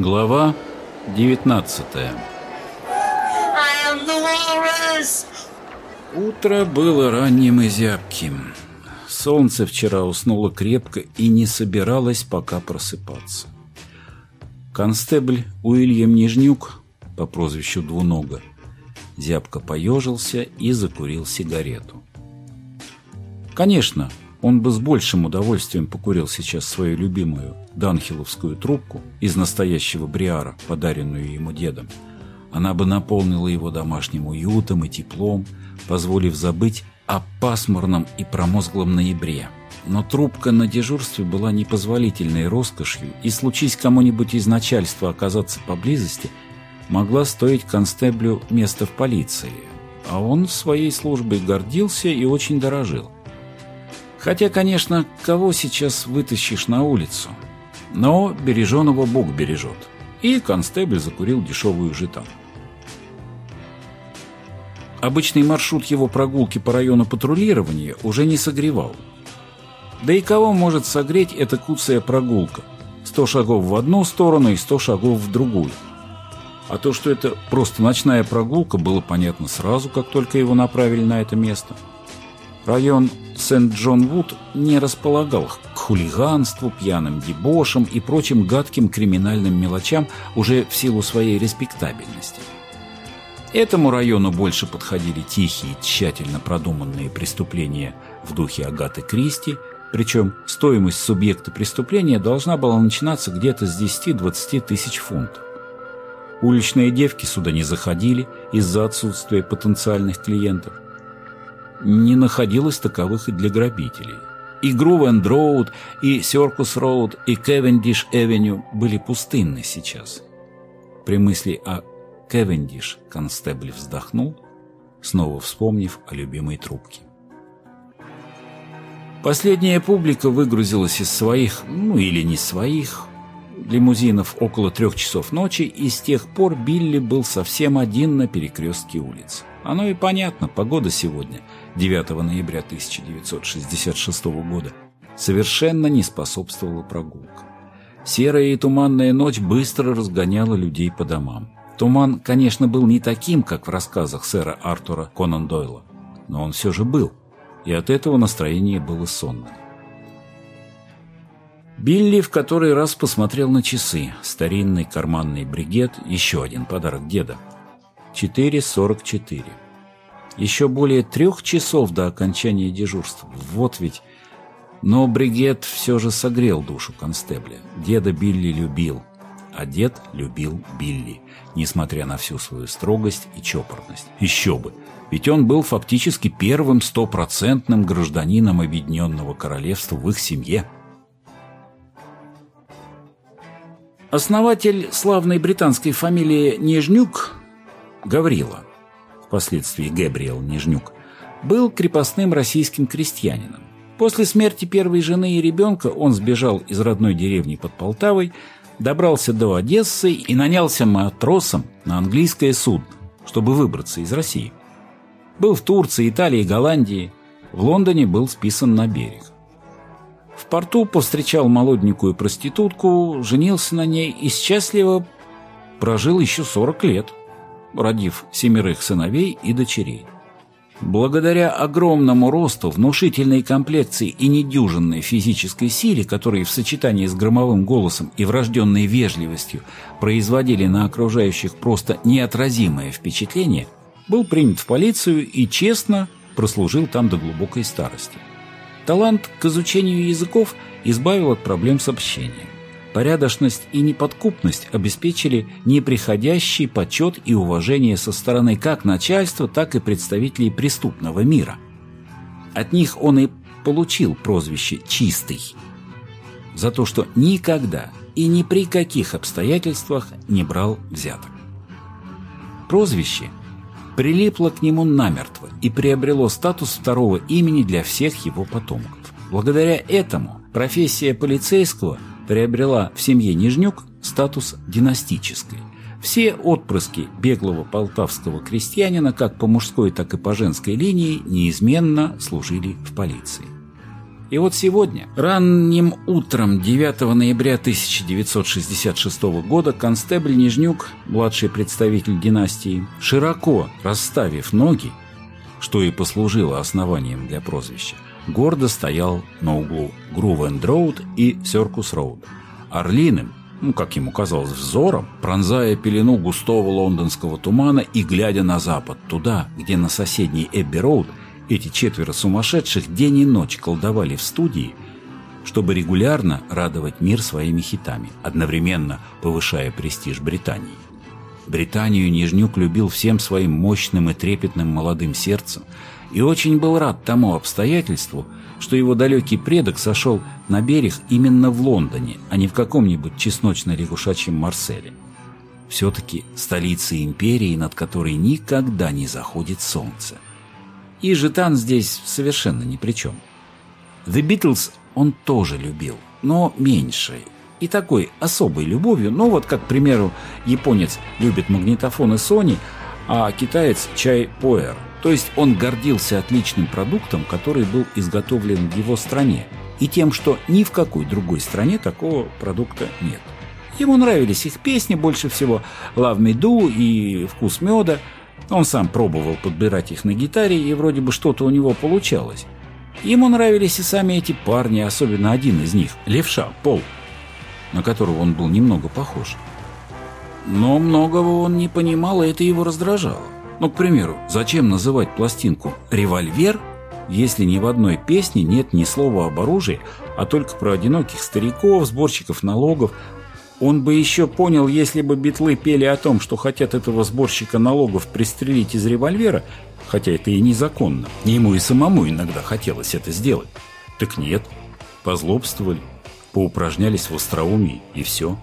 Глава 19 Утро было ранним и зябким. Солнце вчера уснуло крепко и не собиралось пока просыпаться. Констебль Уильям Нижнюк по прозвищу Двунога зябко поежился и закурил сигарету. Конечно, он бы с большим удовольствием покурил сейчас свою любимую данхиловскую трубку из настоящего бриара, подаренную ему дедом. Она бы наполнила его домашним уютом и теплом, позволив забыть о пасмурном и промозглом ноябре. Но трубка на дежурстве была непозволительной роскошью, и случись кому-нибудь из начальства оказаться поблизости, могла стоить констеблю место в полиции. А он своей службой гордился и очень дорожил. Хотя, конечно, кого сейчас вытащишь на улицу? Но береженого Бог бережет. И констебль закурил дешевую житан. Обычный маршрут его прогулки по району патрулирования уже не согревал. Да и кого может согреть эта куцая прогулка? Сто шагов в одну сторону и сто шагов в другую. А то, что это просто ночная прогулка, было понятно сразу, как только его направили на это место. Район Сент-Джон-Вуд не располагал к хулиганству, пьяным дебошам и прочим гадким криминальным мелочам уже в силу своей респектабельности. Этому району больше подходили тихие, тщательно продуманные преступления в духе Агаты Кристи, причем стоимость субъекта преступления должна была начинаться где-то с 10-20 тысяч фунтов. Уличные девки сюда не заходили из-за отсутствия потенциальных клиентов – не находилось таковых и для грабителей. И Грувенд-Роуд, и Серкус-Роуд, и Кевендиш-Эвеню были пустынны сейчас. При мысли о Кевендиш констебль вздохнул, снова вспомнив о любимой трубке. Последняя публика выгрузилась из своих, ну или не своих, лимузинов около трех часов ночи, и с тех пор Билли был совсем один на перекрестке улиц. Оно и понятно, погода сегодня, 9 ноября 1966 года, совершенно не способствовала прогулкам. Серая и туманная ночь быстро разгоняла людей по домам. Туман, конечно, был не таким, как в рассказах сэра Артура Конан Дойла, но он все же был, и от этого настроение было сонным. Билли в который раз посмотрел на часы. Старинный карманный бригет, еще один подарок деда – 4.44. Еще более трех часов до окончания дежурства. Вот ведь... Но бригет все же согрел душу констебля. Деда Билли любил, а дед любил Билли, несмотря на всю свою строгость и чопорность. Еще бы! Ведь он был фактически первым стопроцентным гражданином Объединенного Королевства в их семье. Основатель славной британской фамилии Нежнюк Гаврила, впоследствии Габриэл Нижнюк, был крепостным российским крестьянином. После смерти первой жены и ребенка он сбежал из родной деревни под Полтавой, добрался до Одессы и нанялся матросом на английское судно, чтобы выбраться из России. Был в Турции, Италии, Голландии. В Лондоне был списан на берег. В порту повстречал молоденькую проститутку, женился на ней и счастливо прожил еще 40 лет – родив семерых сыновей и дочерей. Благодаря огромному росту, внушительной комплекции и недюжинной физической силе, которые в сочетании с громовым голосом и врожденной вежливостью производили на окружающих просто неотразимое впечатление, был принят в полицию и честно прослужил там до глубокой старости. Талант к изучению языков избавил от проблем с общением. Порядочность и неподкупность обеспечили неприходящий почет и уважение со стороны как начальства, так и представителей преступного мира. От них он и получил прозвище «Чистый» за то, что никогда и ни при каких обстоятельствах не брал взяток. Прозвище прилипло к нему намертво и приобрело статус второго имени для всех его потомков. Благодаря этому профессия полицейского – приобрела в семье Нижнюк статус династической. Все отпрыски беглого полтавского крестьянина как по мужской, так и по женской линии неизменно служили в полиции. И вот сегодня, ранним утром 9 ноября 1966 года, констебль Нижнюк, младший представитель династии, широко расставив ноги, что и послужило основанием для прозвища, гордо стоял на углу Грувенд-Роуд и Серкус-Роуд. Орлиным, ну, как ему казалось, взором, пронзая пелену густого лондонского тумана и глядя на запад, туда, где на соседней Эбби-Роуд эти четверо сумасшедших день и ночь колдовали в студии, чтобы регулярно радовать мир своими хитами, одновременно повышая престиж Британии. Британию Нижнюк любил всем своим мощным и трепетным молодым сердцем и очень был рад тому обстоятельству, что его далекий предок сошел на берег именно в Лондоне, а не в каком-нибудь чесночно-лягушачьем Марселе. Все-таки столица империи, над которой никогда не заходит солнце. И Житан здесь совершенно ни при чем. The Beatles он тоже любил, но меньше. И такой особой любовью, ну вот как, к примеру, японец любит магнитофоны Sony, а китаец чай Поэр – то есть он гордился отличным продуктом, который был изготовлен в его стране, и тем, что ни в какой другой стране такого продукта нет. Ему нравились их песни больше всего «Love Me Do» и «Вкус меда». Он сам пробовал подбирать их на гитаре, и вроде бы что-то у него получалось. Ему нравились и сами эти парни, особенно один из них, левша, Пол, на которого он был немного похож. Но многого он не понимал, и это его раздражало. Ну, к примеру, зачем называть пластинку «револьвер», если ни в одной песне нет ни слова об оружии, а только про одиноких стариков, сборщиков налогов. Он бы еще понял, если бы битлы пели о том, что хотят этого сборщика налогов пристрелить из револьвера, хотя это и незаконно. Ему и самому иногда хотелось это сделать. Так нет, позлобствовали, поупражнялись в остроумии и все.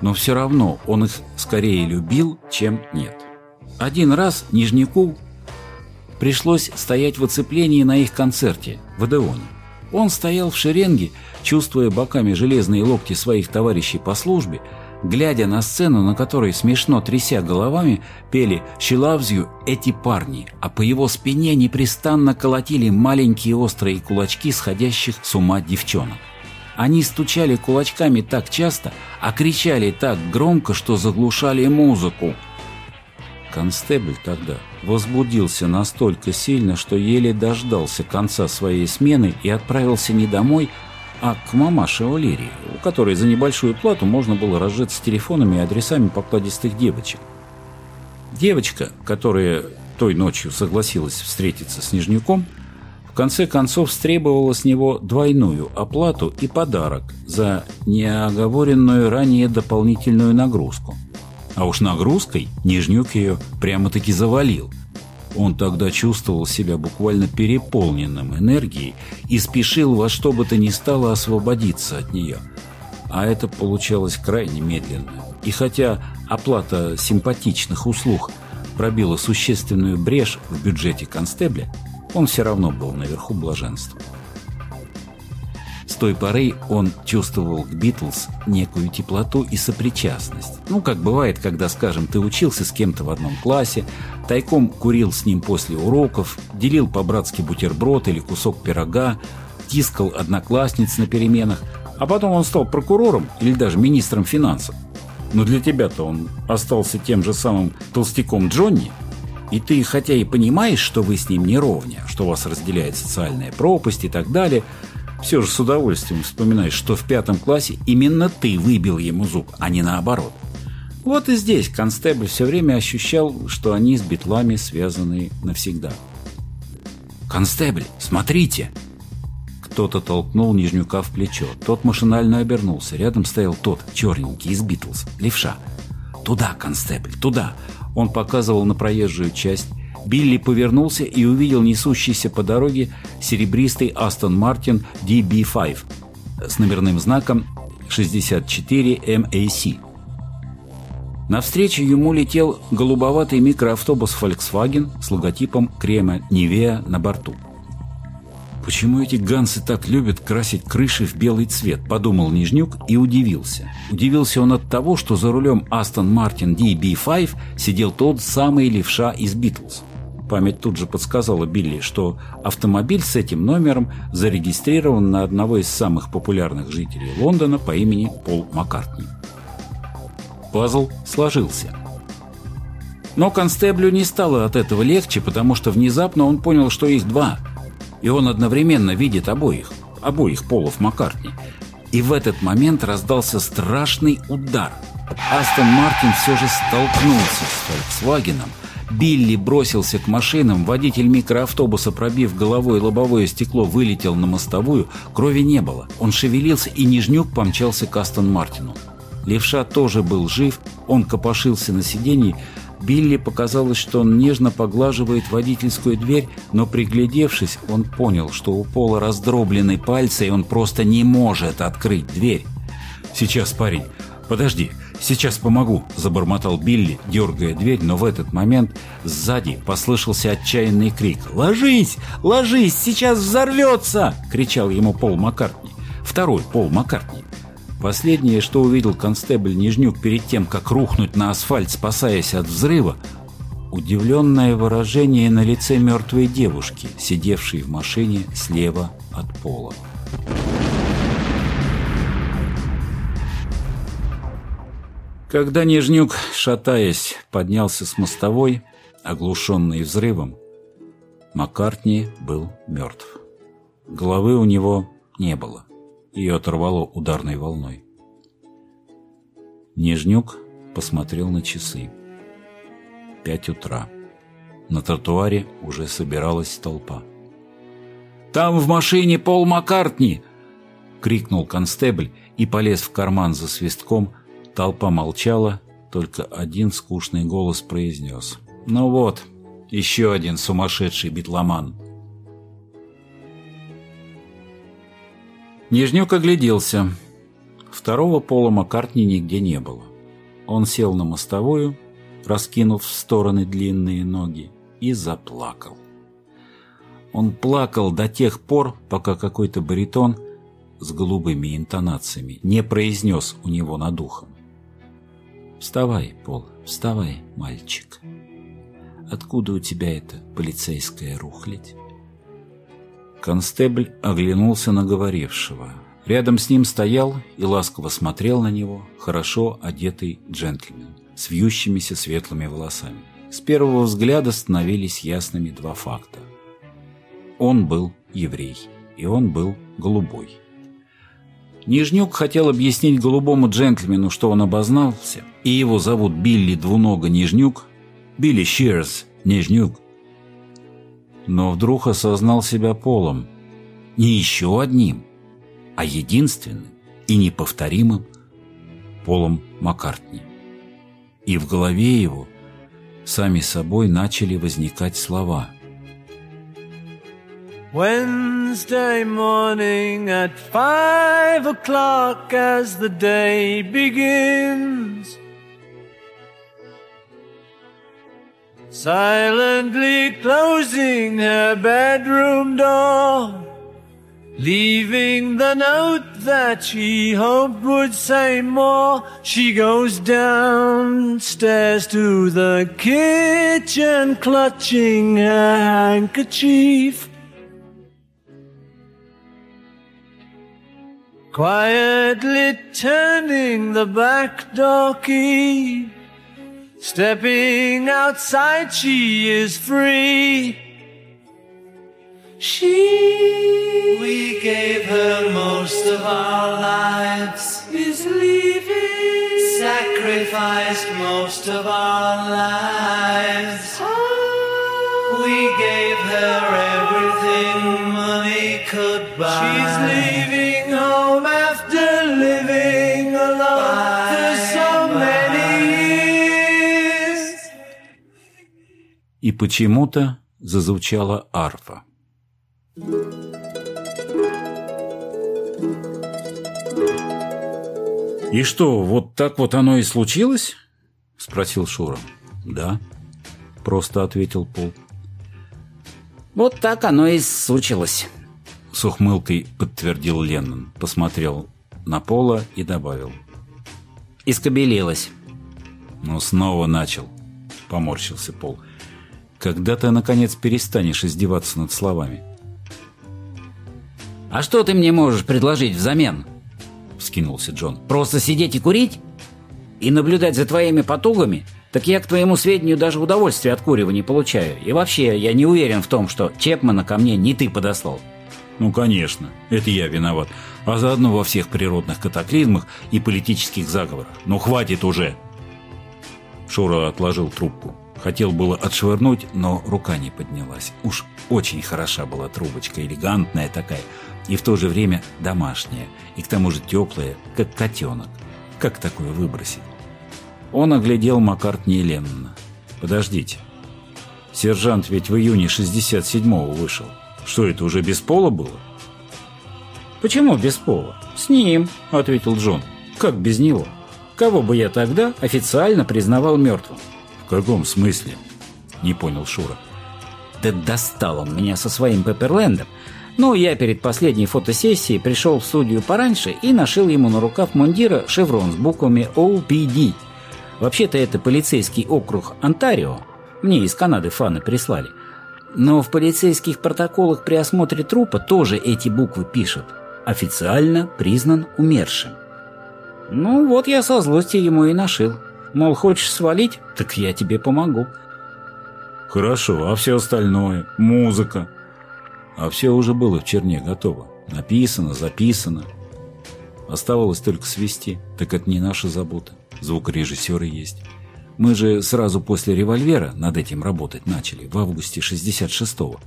Но все равно он их скорее любил, чем нет. Один раз Нижнику пришлось стоять в оцеплении на их концерте в Адеоне. Он стоял в шеренге, чувствуя боками железные локти своих товарищей по службе, глядя на сцену, на которой, смешно тряся головами, пели «She loves you» эти парни, а по его спине непрестанно колотили маленькие острые кулачки сходящих с ума девчонок. Они стучали кулачками так часто, а кричали так громко, что заглушали музыку – Констебль тогда возбудился настолько сильно, что еле дождался конца своей смены и отправился не домой, а к мамаше Олерии, у которой за небольшую плату можно было разжиться телефонами и адресами покладистых девочек. Девочка, которая той ночью согласилась встретиться с Нижнюком, в конце концов стребовала с него двойную оплату и подарок за неоговоренную ранее дополнительную нагрузку – а уж нагрузкой Нижнюк ее прямо-таки завалил. Он тогда чувствовал себя буквально переполненным энергией и спешил во что бы то ни стало освободиться от нее. А это получалось крайне медленно. И хотя оплата симпатичных услуг пробила существенную брешь в бюджете констебля, он все равно был наверху блаженства той поры он чувствовал к Битлз некую теплоту и сопричастность. Ну, как бывает, когда, скажем, ты учился с кем-то в одном классе, тайком курил с ним после уроков, делил по-братски бутерброд или кусок пирога, тискал одноклассниц на переменах, а потом он стал прокурором или даже министром финансов. Но для тебя-то он остался тем же самым толстяком Джонни, и ты, хотя и понимаешь, что вы с ним не ровня, что вас разделяет социальная пропасть и так далее – все же с удовольствием вспоминаешь, что в пятом классе именно ты выбил ему зуб, а не наоборот. Вот и здесь констебль все время ощущал, что они с битлами связаны навсегда. «Констебль, смотрите!» Кто-то толкнул Нижнюка в плечо. Тот машинально обернулся. Рядом стоял тот, черненький, из Битлз, левша. «Туда, констебль, туда!» Он показывал на проезжую часть Билли повернулся и увидел несущийся по дороге серебристый Астон Мартин DB5 с номерным знаком 64 MAC. Навстречу ему летел голубоватый микроавтобус Volkswagen с логотипом крема Nivea на борту. «Почему эти гансы так любят красить крыши в белый цвет?» – подумал Нижнюк и удивился. Удивился он от того, что за рулем Aston Martin DB5 сидел тот самый левша из «Битлз». Память тут же подсказала Билли, что автомобиль с этим номером зарегистрирован на одного из самых популярных жителей Лондона по имени Пол Маккартни. Пазл сложился. Но констеблю не стало от этого легче, потому что внезапно он понял, что есть два. И он одновременно видит обоих, обоих Полов Маккартни. И в этот момент раздался страшный удар. Астон Мартин все же столкнулся с Фольксвагеном. Билли бросился к машинам, водитель микроавтобуса, пробив головой лобовое стекло, вылетел на мостовую, крови не было. Он шевелился, и Нижнюк помчался к Астон Мартину. Левша тоже был жив, он копошился на сиденье, Билли показалось, что он нежно поглаживает водительскую дверь, но приглядевшись, он понял, что у Пола раздроблены пальцы, и он просто не может открыть дверь. «Сейчас, парень, подожди, сейчас помогу», – забормотал Билли, дергая дверь, но в этот момент сзади послышался отчаянный крик. «Ложись! Ложись! Сейчас взорвется!» – кричал ему Пол Маккартни. Второй Пол Маккартни. Последнее, что увидел констебль Нижнюк перед тем, как рухнуть на асфальт, спасаясь от взрыва, удивленное выражение на лице мертвой девушки, сидевшей в машине слева от пола. Когда Нижнюк, шатаясь, поднялся с мостовой, оглушенный взрывом, Маккартни был мертв. Головы у него не было. Ее оторвало ударной волной. Нижнюк посмотрел на часы. Пять утра. На тротуаре уже собиралась толпа. «Там в машине Пол Маккартни!» — крикнул констебль и полез в карман за свистком. Толпа молчала, только один скучный голос произнес. «Ну вот, еще один сумасшедший битломан!» Нижнюк огляделся. Второго пола Маккартни нигде не было. Он сел на мостовую, раскинув в стороны длинные ноги, и заплакал. Он плакал до тех пор, пока какой-то баритон с голубыми интонациями не произнес у него над ухом. «Вставай, Пол, вставай, мальчик. Откуда у тебя эта полицейская рухлядь?» Констебль оглянулся на говорившего. Рядом с ним стоял и ласково смотрел на него хорошо одетый джентльмен с вьющимися светлыми волосами. С первого взгляда становились ясными два факта. Он был еврей, и он был голубой. Нижнюк хотел объяснить голубому джентльмену, что он обознался, и его зовут Билли Двунога Нижнюк, Билли Ширс Нижнюк, но вдруг осознал себя полом. Не еще одним, а единственным и неповторимым полом Маккартни. И в голове его сами собой начали возникать слова. Wednesday morning at five o'clock as the day begins silently closing her bedroom door, leaving the note that she hoped would say more. She goes downstairs to the kitchen, clutching her handkerchief. Quietly turning the back door key. Stepping outside, she is free. She, we gave her most of our lives, is leaving. Sacrificed most of our lives. Ah. We gave her everything money could buy. She's leaving почему-то зазвучала арфа. «И что, вот так вот оно и случилось?» — спросил Шура. «Да», — просто ответил Пол. «Вот так оно и случилось», — с ухмылкой подтвердил Леннон, посмотрел на Пола и добавил. «Искобелилось». «Ну, снова начал», — поморщился Пол. Когда ты, наконец, перестанешь издеваться над словами? «А что ты мне можешь предложить взамен?» — вскинулся Джон. «Просто сидеть и курить? И наблюдать за твоими потугами? Так я, к твоему сведению, даже удовольствие от курева не получаю. И вообще, я не уверен в том, что Чепмана ко мне не ты подослал». Ну, конечно, это я виноват. А заодно во всех природных катаклизмах и политических заговорах. Ну, хватит уже!» Шура отложил трубку. Хотел было отшвырнуть, но рука не поднялась. Уж очень хороша была трубочка, элегантная такая, и в то же время домашняя, и к тому же теплая, как котенок. Как такое выбросить? Он оглядел Маккартни и Леннона. «Подождите. Сержант ведь в июне 67-го вышел. Что это, уже без пола было?» «Почему без пола?» «С ним», — ответил Джон. «Как без него? Кого бы я тогда официально признавал мертвым?» «В каком смысле?» — не понял Шура. «Да достал он меня со своим Пепперлендом. Но я перед последней фотосессией пришел в студию пораньше и нашил ему на рукав мундира шеврон с буквами OPD. Вообще-то это полицейский округ Онтарио. Мне из Канады фаны прислали. Но в полицейских протоколах при осмотре трупа тоже эти буквы пишут. Официально признан умершим. Ну вот я со злости ему и нашил. Мол, хочешь свалить? Так я тебе помогу. Хорошо, а все остальное? Музыка? А все уже было в черне готово. Написано, записано. Оставалось только свести. Так это не наша забота. Звукорежиссеры есть. Мы же сразу после «Револьвера» над этим работать начали, в августе 66-го.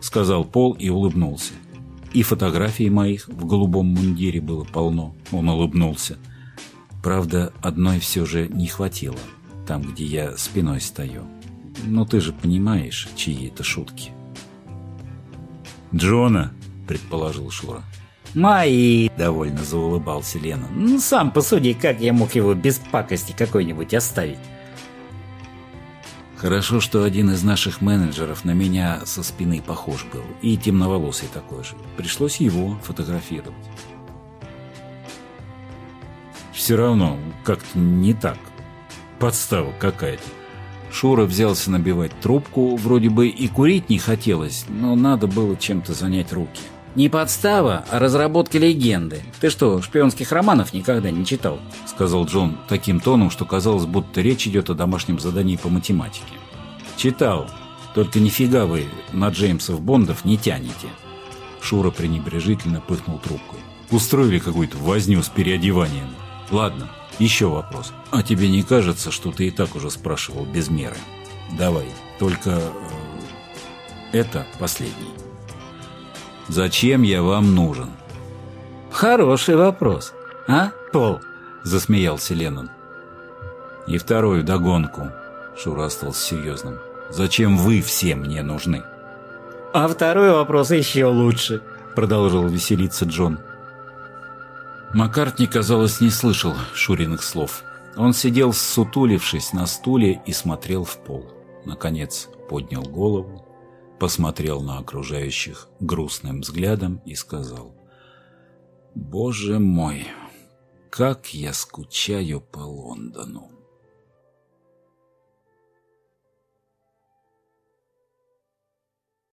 Сказал Пол и улыбнулся. И фотографий моих в голубом мундире было полно. Он улыбнулся. Правда, одной все же не хватило, там, где я спиной стою. Но ты же понимаешь, чьи это шутки. «Джона», — предположил Шура. «Мои!» — довольно заулыбался Лена. «Ну, сам посуди, как я мог его без пакости какой-нибудь оставить?» Хорошо, что один из наших менеджеров на меня со спины похож был, и темноволосый такой же. Пришлось его фотографировать. Все равно как-то не так. Подстава какая-то. Шура взялся набивать трубку, вроде бы и курить не хотелось, но надо было чем-то занять руки. «Не подстава, а разработка легенды. Ты что, шпионских романов никогда не читал?» — сказал Джон таким тоном, что казалось, будто речь идет о домашнем задании по математике. «Читал. Только нифига вы на Джеймсов Бондов не тянете». Шура пренебрежительно пыхнул трубкой. «Устроили какую-то возню с переодеванием. Ладно, еще вопрос. А тебе не кажется, что ты и так уже спрашивал без меры? Давай, только... Э, это последний». Зачем я вам нужен? Хороший вопрос. А, Пол? Засмеялся Леннон. И второй вдогонку. Шура остался серьезным. Зачем вы все мне нужны? А второй вопрос еще лучше. Продолжил веселиться Джон. Маккартни, казалось, не слышал Шуриных слов. Он сидел, сутулившись на стуле и смотрел в пол. Наконец поднял голову, посмотрел на окружающих грустным взглядом и сказал, «Боже мой, как я скучаю по Лондону!»